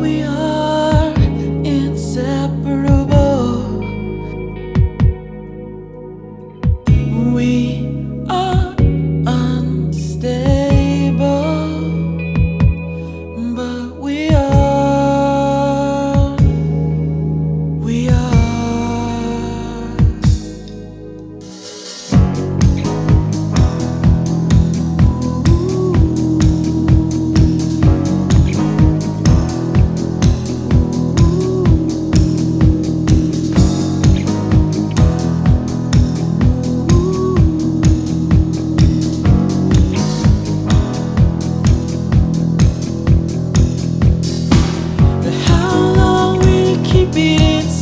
we are. keep it